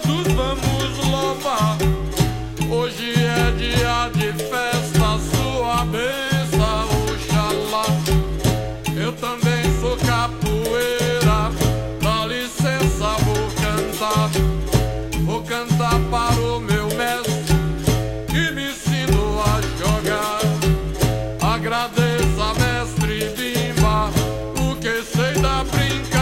todos vamos louvar. Hoje é dia de festa, sua bênção, Oxalá. Eu também sou capoeira, dá licença, vou cantar. Vou cantar para o meu mestre, que me ensinou a jogar. Agradeça, mestre Bimba, o que sei da brincadeira.